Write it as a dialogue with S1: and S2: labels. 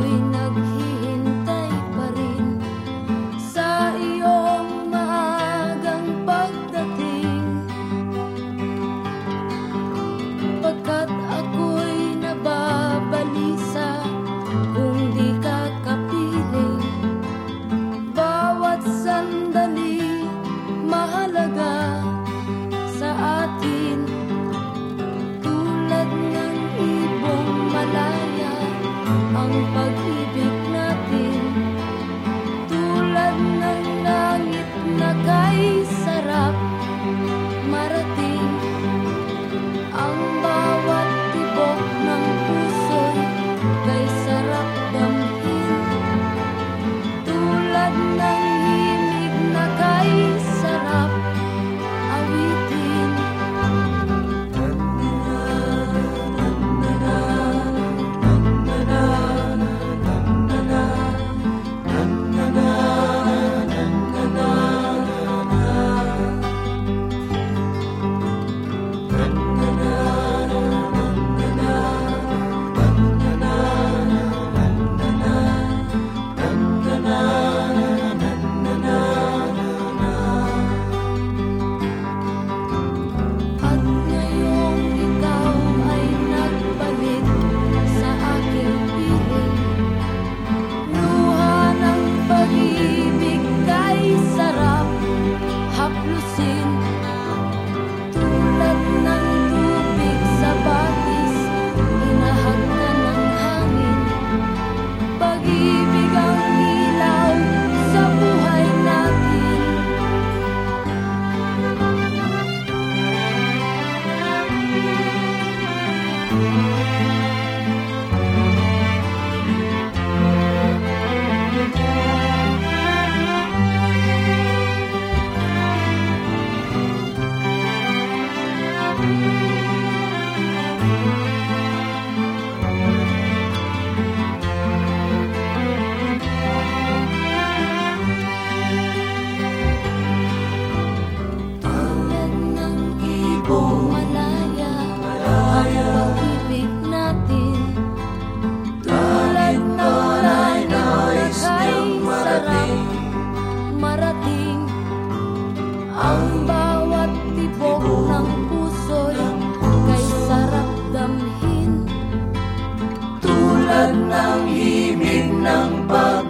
S1: doing ang pag-ibig. Música Ang bawat tibok ng puso'y kay sarap damhin. Tulad ng himig ng pag